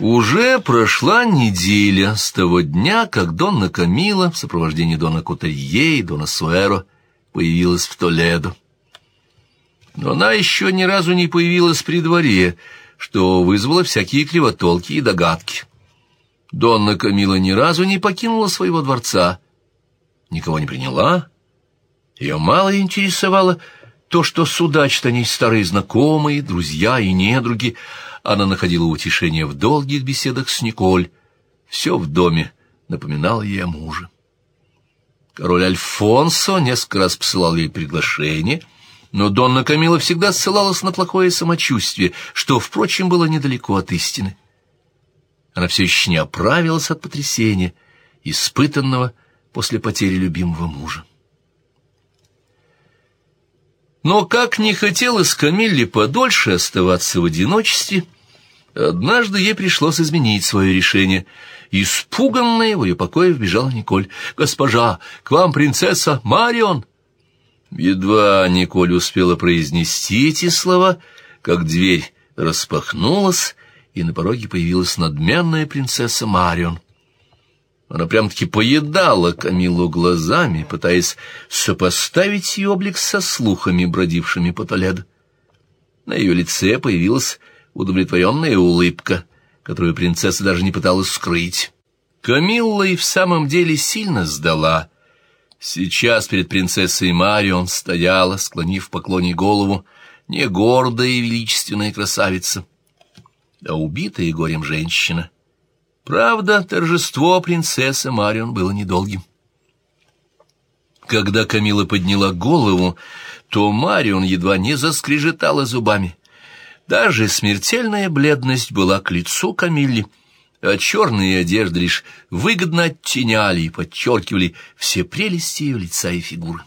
Уже прошла неделя с того дня, как Донна Камила в сопровождении Дона Кутарье и Дона Суэро появилась в Толедо. Но она еще ни разу не появилась при дворе, что вызвало всякие кривотолки и догадки. Донна Камила ни разу не покинула своего дворца, никого не приняла. Ее мало интересовало то, что судачат о ней старые знакомые, друзья и недруги, она находила утешение в долгих беседах с Николь. Все в доме напоминало ей о муже. Король Альфонсо несколько раз посылал ей приглашение, но Донна Камила всегда ссылалась на плохое самочувствие, что, впрочем, было недалеко от истины. Она все еще не оправилась от потрясения, испытанного после потери любимого мужа. Но как не хотелось Камилле подольше оставаться в одиночестве, однажды ей пришлось изменить свое решение. Испуганная в ее покое вбежала Николь. «Госпожа, к вам принцесса Марион!» Едва Николь успела произнести эти слова, как дверь распахнулась, и на пороге появилась надменная принцесса Марион. Она прям-таки поедала Камилу глазами, пытаясь сопоставить ее облик со слухами, бродившими по Толедо. На ее лице появилась удовлетворенная улыбка, которую принцесса даже не пыталась скрыть. Камилла и в самом деле сильно сдала. Сейчас перед принцессой Марион стояла, склонив в поклоне голову, не гордая и величественная красавица, а убитая горем женщина — Правда, торжество принцессы Марион было недолгим. Когда Камила подняла голову, то Марион едва не заскрежетала зубами. Даже смертельная бледность была к лицу Камилле, а черные одежды лишь выгодно оттеняли и подчеркивали все прелести ее лица и фигуры.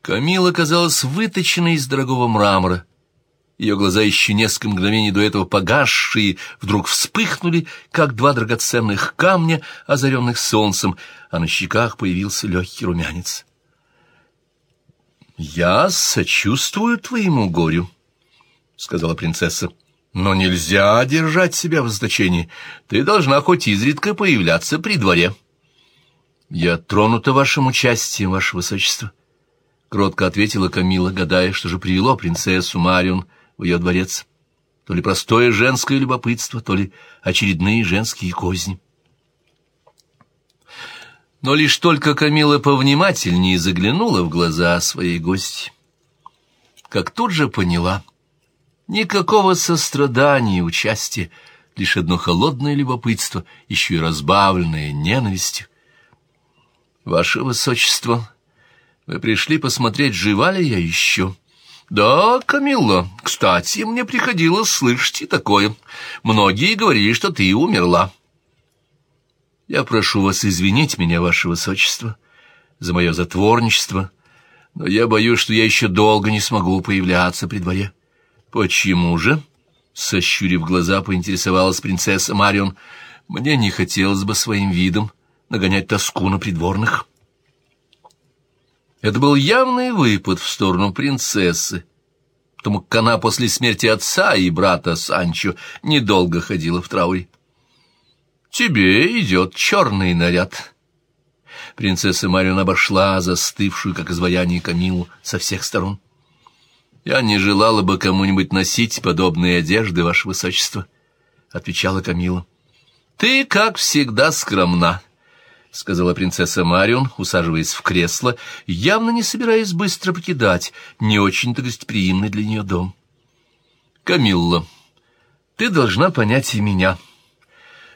Камила казалась выточенной из дорогого мрамора, ее глаза еще несколько мгновений до этого погасшие вдруг вспыхнули, как два драгоценных камня, озаренных солнцем, а на щеках появился легкий румянец. «Я сочувствую твоему горю», — сказала принцесса. «Но нельзя держать себя в заточении. Ты должна хоть изредка появляться при дворе». «Я тронута вашим участием, ваше высочество», — кротко ответила Камила, гадая, что же привело принцессу Марион в ее дворец. То ли простое женское любопытство, то ли очередные женские козни. Но лишь только Камила повнимательнее заглянула в глаза своей гости, как тут же поняла, никакого сострадания и участия, лишь одно холодное любопытство, еще и разбавленное ненавистью. «Ваше Высочество, вы пришли посмотреть, жива ли я еще?» «Да, Камилла, кстати, мне приходилось слышать и такое. Многие говорили, что ты умерла». «Я прошу вас извинить меня, ваше высочество, за мое затворничество, но я боюсь, что я еще долго не смогу появляться при дворе». «Почему же?» — сощурив глаза, поинтересовалась принцесса Марион. «Мне не хотелось бы своим видом нагонять тоску на придворных». Это был явный выпад в сторону принцессы, потому как она после смерти отца и брата Санчо недолго ходила в трауре. «Тебе идет черный наряд». Принцесса Марион обошла застывшую, как изваяние Камилу, со всех сторон. «Я не желала бы кому-нибудь носить подобные одежды, ваше высочество», — отвечала Камила. «Ты, как всегда, скромна». — сказала принцесса Марион, усаживаясь в кресло, явно не собираясь быстро покидать не очень-то гостеприимный для нее дом. «Камилла, ты должна понять и меня.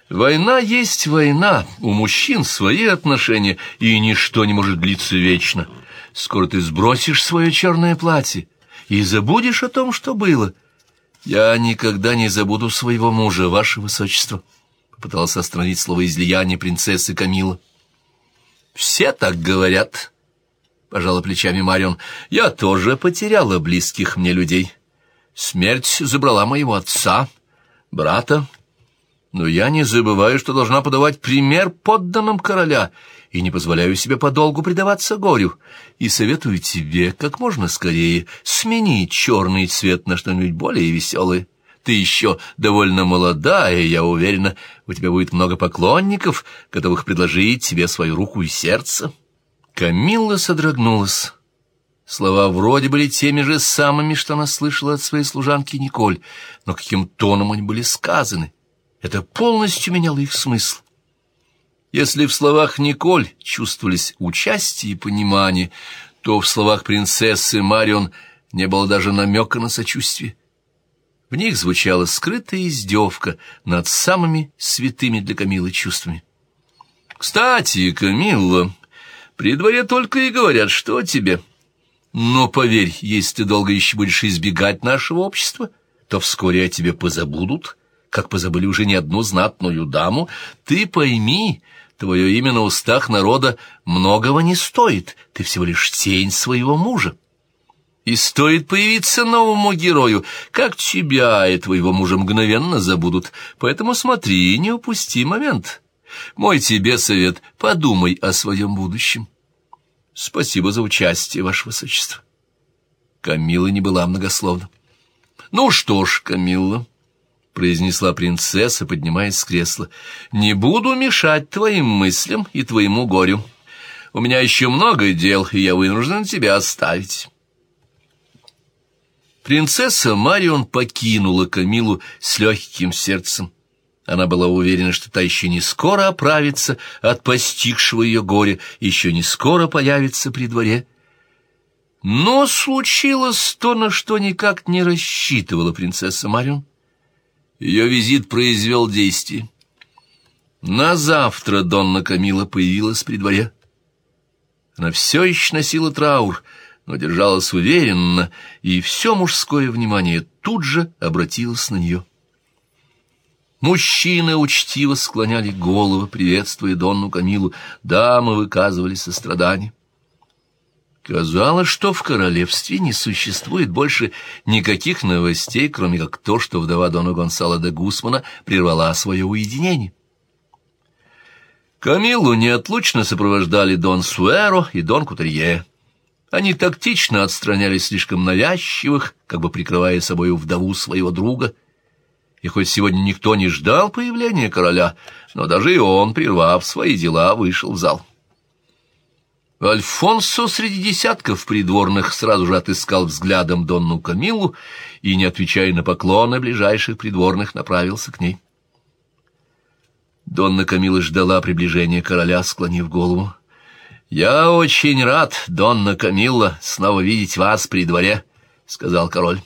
Война есть война, у мужчин свои отношения, и ничто не может длиться вечно. Скоро ты сбросишь свое черное платье и забудешь о том, что было. Я никогда не забуду своего мужа, ваше высочество». Попытался остановить слово излияния принцессы Камила. «Все так говорят», — пожала плечами Марион. «Я тоже потеряла близких мне людей. Смерть забрала моего отца, брата. Но я не забываю, что должна подавать пример подданным короля и не позволяю себе подолгу предаваться горю. И советую тебе как можно скорее сменить черный цвет на что-нибудь более веселое. Ты еще довольно молода, и, я уверена, у тебя будет много поклонников, готовых предложить тебе свою руку и сердце». Камилла содрогнулась. Слова вроде были теми же самыми, что она слышала от своей служанки Николь, но каким тоном они были сказаны. Это полностью меняло их смысл. Если в словах Николь чувствовались участие и понимание, то в словах принцессы Марион не было даже намека на сочувствие. В них звучала скрытая издевка над самыми святыми для Камилы чувствами. «Кстати, Камилла, при дворе только и говорят, что тебе...» Но поверь, если ты долго еще будешь избегать нашего общества, то вскоре о тебе позабудут, как позабыли уже не одну знатную даму. Ты пойми, твое имя на устах народа многого не стоит, ты всего лишь тень своего мужа. И стоит появиться новому герою, как тебя и твоего мужа мгновенно забудут, поэтому смотри, не упусти момент. Мой тебе совет — подумай о своем будущем. Спасибо за участие, Ваше Высочество. Камилла не была многословна. Ну что ж, Камилла, произнесла принцесса, поднимаясь с кресла, не буду мешать твоим мыслям и твоему горю. У меня еще много дел, и я вынужден тебя оставить. Принцесса Марион покинула Камилу с легким сердцем. Она была уверена, что та еще не скоро оправится от постигшего ее горя, еще не скоро появится при дворе. Но случилось то, на что никак не рассчитывала принцесса Марион. Ее визит произвел действие. На завтра Донна Камила появилась при дворе. Она все еще носила траур, но держалась уверенно, и все мужское внимание тут же обратилось на нее. Мужчины учтиво склоняли головы, приветствуя Донну Камилу, дамы выказывали сострадание. Казалось, что в королевстве не существует больше никаких новостей, кроме как то, что вдова Дона Гонсала де Гусмана прервала свое уединение. Камилу неотлучно сопровождали Дон Суэро и Дон Кутерье. Они тактично отстраняли слишком навязчивых, как бы прикрывая собою вдову своего друга — и хоть сегодня никто не ждал появления короля, но даже и он, прервав свои дела, вышел в зал. Альфонсо среди десятков придворных сразу же отыскал взглядом Донну Камилу и, не отвечая на поклоны ближайших придворных, направился к ней. Донна Камила ждала приближения короля, склонив голову. «Я очень рад, Донна Камилла, снова видеть вас при дворе», — сказал король.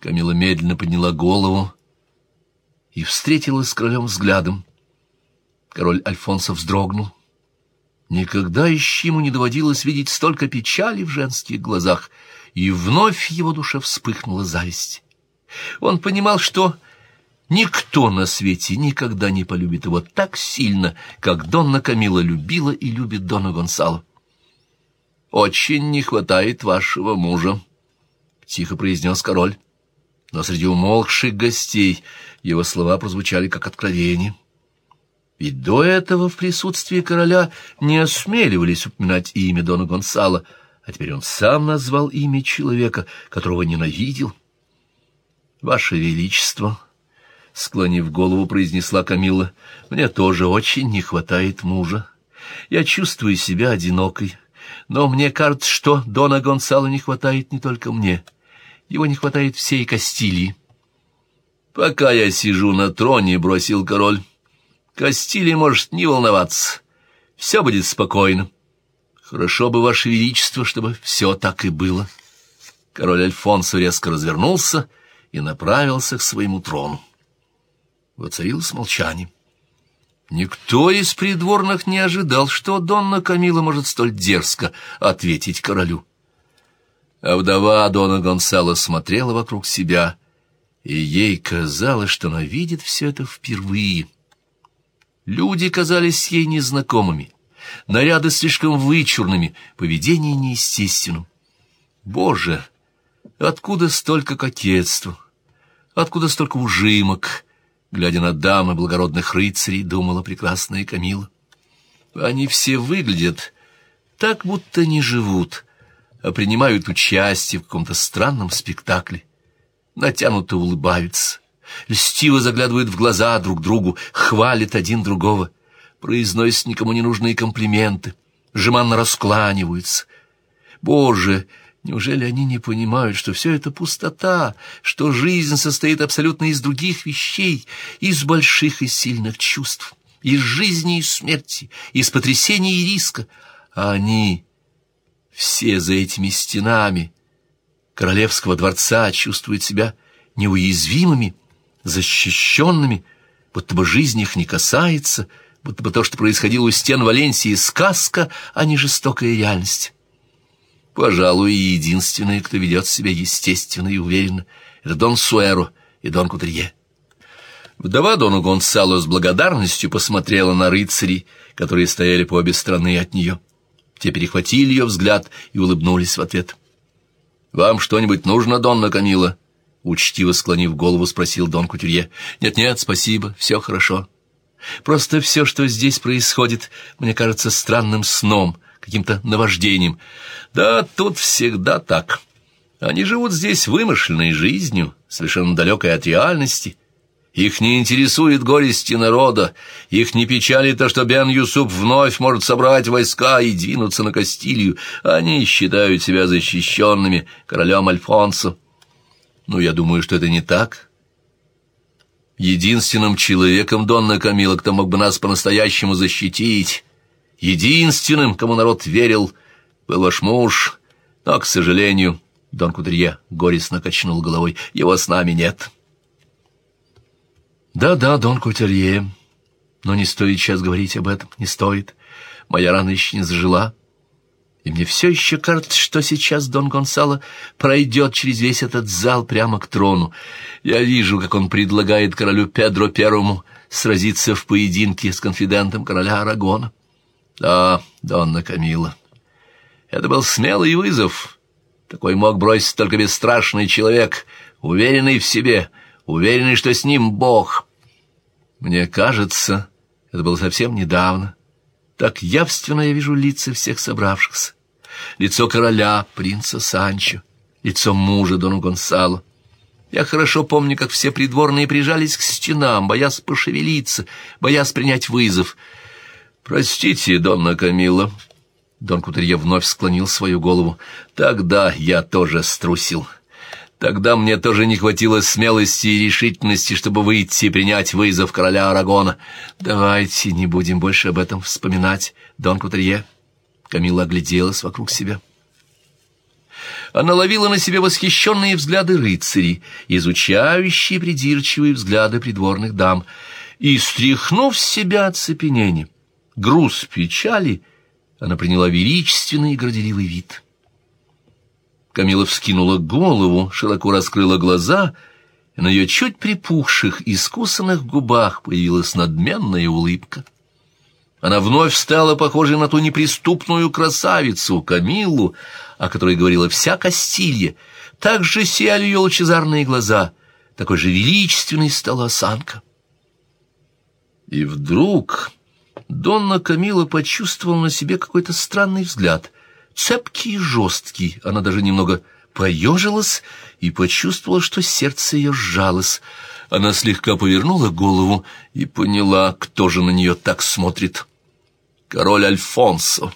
Камила медленно подняла голову и встретилась с королем взглядом. Король Альфонсо вздрогнул. Никогда еще ему не доводилось видеть столько печали в женских глазах, и вновь его душа вспыхнула зависть. Он понимал, что никто на свете никогда не полюбит его так сильно, как Донна Камила любила и любит Дона Гонсало. «Очень не хватает вашего мужа», — тихо произнес король но среди умолкших гостей его слова прозвучали как откровение. Ведь до этого в присутствии короля не осмеливались упоминать имя Дона Гонсала, а теперь он сам назвал имя человека, которого ненавидел. «Ваше Величество», — склонив голову, произнесла Камилла, — «мне тоже очень не хватает мужа. Я чувствую себя одинокой, но мне кажется, что Дона Гонсала не хватает не только мне». Его не хватает всей Кастилии. «Пока я сижу на троне», — бросил король, — «Кастилия может не волноваться. Все будет спокойно. Хорошо бы, Ваше Величество, чтобы все так и было». Король Альфонсо резко развернулся и направился к своему трону. Воцарилось молчание. Никто из придворных не ожидал, что Донна Камила может столь дерзко ответить королю. А вдова Дона Гонсало смотрела вокруг себя, и ей казалось, что она видит все это впервые. Люди казались ей незнакомыми, наряды слишком вычурными, поведение неестественным. Боже, откуда столько кокетства? Откуда столько ужимок? Глядя на дамы благородных рыцарей, думала прекрасная Камила. Они все выглядят так, будто не живут — а принимают участие в каком-то странном спектакле. натянуто улыбаются, льстиво заглядывают в глаза друг другу, хвалят один другого, произносят никому не нужные комплименты, жеманно раскланиваются. Боже, неужели они не понимают, что все это пустота, что жизнь состоит абсолютно из других вещей, из больших и сильных чувств, из жизни и смерти, из потрясений и риска, а они все за этими стенами королевского дворца чувствуют себя неуязвимыми, защищенными, будто бы жизнь их не касается, будто бы то, что происходило у стен Валенсии, сказка, а не жестокая реальность. Пожалуй, единственный, кто ведет себя естественно и уверенно, это Дон Суэро и Дон Кутрье. Вдова Дона Гонсало с благодарностью посмотрела на рыцарей, которые стояли по обе стороны от нее. Те перехватили ее взгляд и улыбнулись в ответ. «Вам что-нибудь нужно, Донна Камила?» Учтиво склонив голову, спросил Дон Кутюрье. «Нет-нет, спасибо, все хорошо. Просто все, что здесь происходит, мне кажется странным сном, каким-то наваждением. Да, тут всегда так. Они живут здесь вымышленной жизнью, совершенно далекой от реальности». Их не интересует горести народа, их не печалит то, что Бен Юсуп вновь может собрать войска и двинуться на Кастилью. Они считают себя защищенными королем Альфонсо. Ну, я думаю, что это не так. Единственным человеком, Донна Камила, кто мог бы нас по-настоящему защитить, единственным, кому народ верил, был ваш муж, но, к сожалению, Дон Кудрье горестно качнул головой, его с нами нет». «Да-да, Дон Кутерье, но не стоит сейчас говорить об этом, не стоит. Моя рана еще не зажила, и мне все еще кажется, что сейчас Дон Гонсало пройдет через весь этот зал прямо к трону. Я вижу, как он предлагает королю Педро Первому сразиться в поединке с конфидентом короля Арагона. Да, Донна Камила, это был смелый вызов. Такой мог бросить только бесстрашный человек, уверенный в себе, уверенный, что с ним Бог». Мне кажется, это было совсем недавно. Так явственно я вижу лица всех собравшихся. Лицо короля, принца Санчо, лицо мужа Дона Гонсало. Я хорошо помню, как все придворные прижались к стенам, боясь пошевелиться, боясь принять вызов. «Простите, Донна Камила». Дон Кутерье вновь склонил свою голову. «Тогда я тоже струсил». Тогда мне тоже не хватило смелости и решительности, чтобы выйти и принять вызов короля Арагона. Давайте не будем больше об этом вспоминать, Дон Кутерье. Камила огляделась вокруг себя. Она ловила на себе восхищенные взгляды рыцарей, изучающие придирчивые взгляды придворных дам, и, стряхнув с себя оцепенение, груз печали, она приняла величественный и горделивый вид — Камила вскинула голову, широко раскрыла глаза, и на ее чуть припухших, искусанных губах появилась надменная улыбка. Она вновь стала похожей на ту неприступную красавицу Камиллу, о которой говорила вся Кастилья. Так же сияли ее лучезарные глаза, такой же величественной стала осанка. И вдруг Донна Камила почувствовала на себе какой-то странный взгляд — цепкий и жесткий. Она даже немного поежилась и почувствовала, что сердце ее сжалось. Она слегка повернула голову и поняла, кто же на нее так смотрит. Король Альфонсо.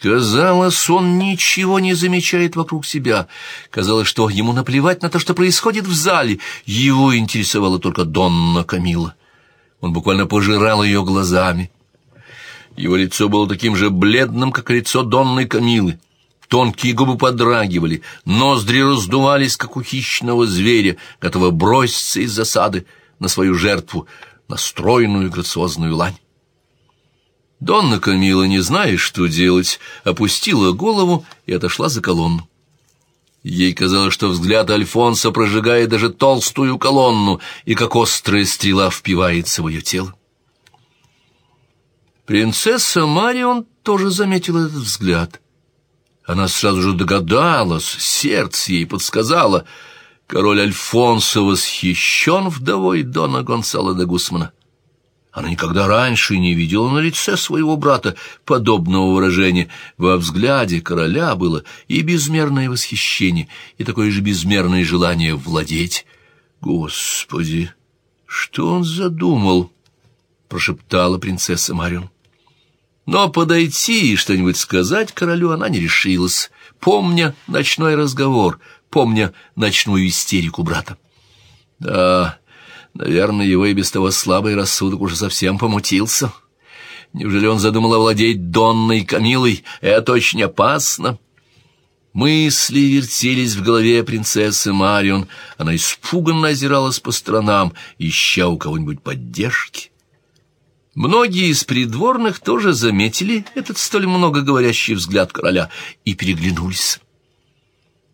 Казалось, он ничего не замечает вокруг себя. Казалось, что ему наплевать на то, что происходит в зале. Его интересовала только Донна Камила. Он буквально пожирал ее глазами. Его лицо было таким же бледным, как лицо Донны Камилы. Тонкие губы подрагивали, ноздри раздувались, как у хищного зверя, готового броситься из засады на свою жертву, на стройную грациозную лань. Донна Камила, не зная, что делать, опустила голову и отошла за колонну. Ей казалось, что взгляд Альфонса прожигает даже толстую колонну, и как острая стрела впивается в ее тело. Принцесса Марион тоже заметила этот взгляд. Она сразу же догадалась, сердце ей подсказало. Король Альфонсо восхищен вдовой Дона Гонсало де Гусмана. Она никогда раньше не видела на лице своего брата подобного выражения. Во взгляде короля было и безмерное восхищение, и такое же безмерное желание владеть. «Господи, что он задумал?» — прошептала принцесса Марион. Но подойти и что-нибудь сказать королю она не решилась, помня ночной разговор, помня ночную истерику брата. Да, наверное, его и без того слабый рассудок уже совсем помутился. Неужели он задумал овладеть Донной Камилой? Это очень опасно. Мысли вертелись в голове принцессы Марион. Она испуганно озиралась по сторонам, ища у кого-нибудь поддержки. Многие из придворных тоже заметили этот столь многоговорящий взгляд короля и переглянулись.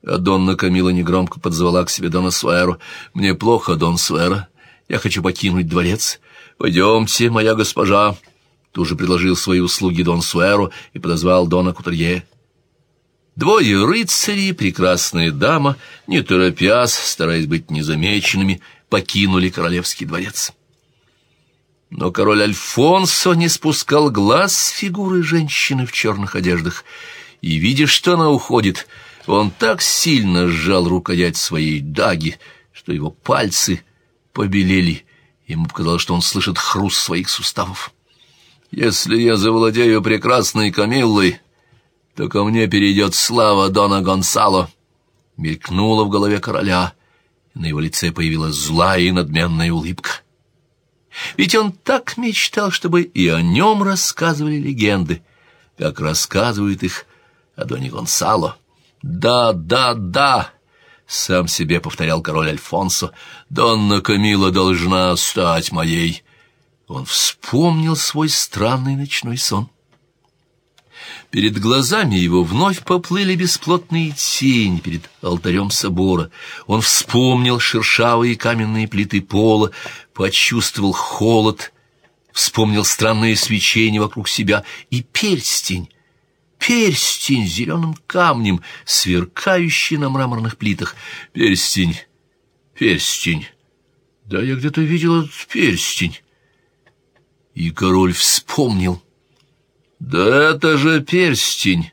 А Донна Камила негромко подзвала к себе Дона Суэру. «Мне плохо, Дон Суэра. Я хочу покинуть дворец. Пойдемте, моя госпожа». Тут же предложил свои услуги Дон Суэру и подозвал Дона Кутурье. Двое рыцарей, прекрасная дама, не торопясь, стараясь быть незамеченными, покинули королевский дворец. Но король Альфонсо не спускал глаз с фигуры женщины в черных одеждах, и, видя, что она уходит, он так сильно сжал рукоять своей даги, что его пальцы побелели, ему показалось, что он слышит хруст своих суставов. «Если я завладею прекрасной Камиллой, то ко мне перейдет слава Дона Гонсало», — мелькнула в голове короля, и на его лице появилась злая и надменная улыбка. Ведь он так мечтал, чтобы и о нем рассказывали легенды, как рассказывают их о Доне Гонсало. «Да, да, да!» — сам себе повторял король Альфонсо. «Донна Камила должна стать моей». Он вспомнил свой странный ночной сон. Перед глазами его вновь поплыли бесплотные тени перед алтарем собора. Он вспомнил шершавые каменные плиты пола, почувствовал холод, вспомнил странное свечение вокруг себя и перстень, перстень с зеленым камнем, сверкающий на мраморных плитах. Перстень, перстень. Да, я где-то видел этот перстень. И король вспомнил, да это же перстень,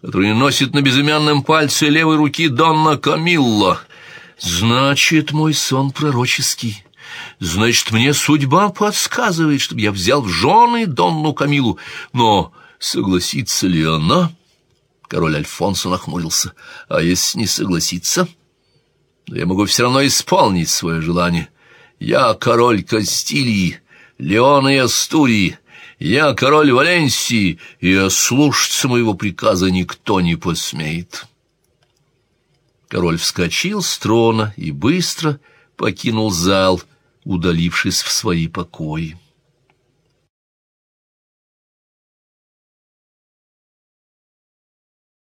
который носит на безымянном пальце левой руки Донна Камилла. Значит, мой сон пророческий. Значит, мне судьба подсказывает, чтобы я взял в жены Донну Камилу. Но согласится ли она? Король Альфонсо нахмурился. А если не согласится? Я могу все равно исполнить свое желание. Я король Кастилии, Леона и Астурии, я король Валенсии, и ослушаться моего приказа никто не посмеет. Король вскочил с трона и быстро покинул зал, удалившись в свои покои.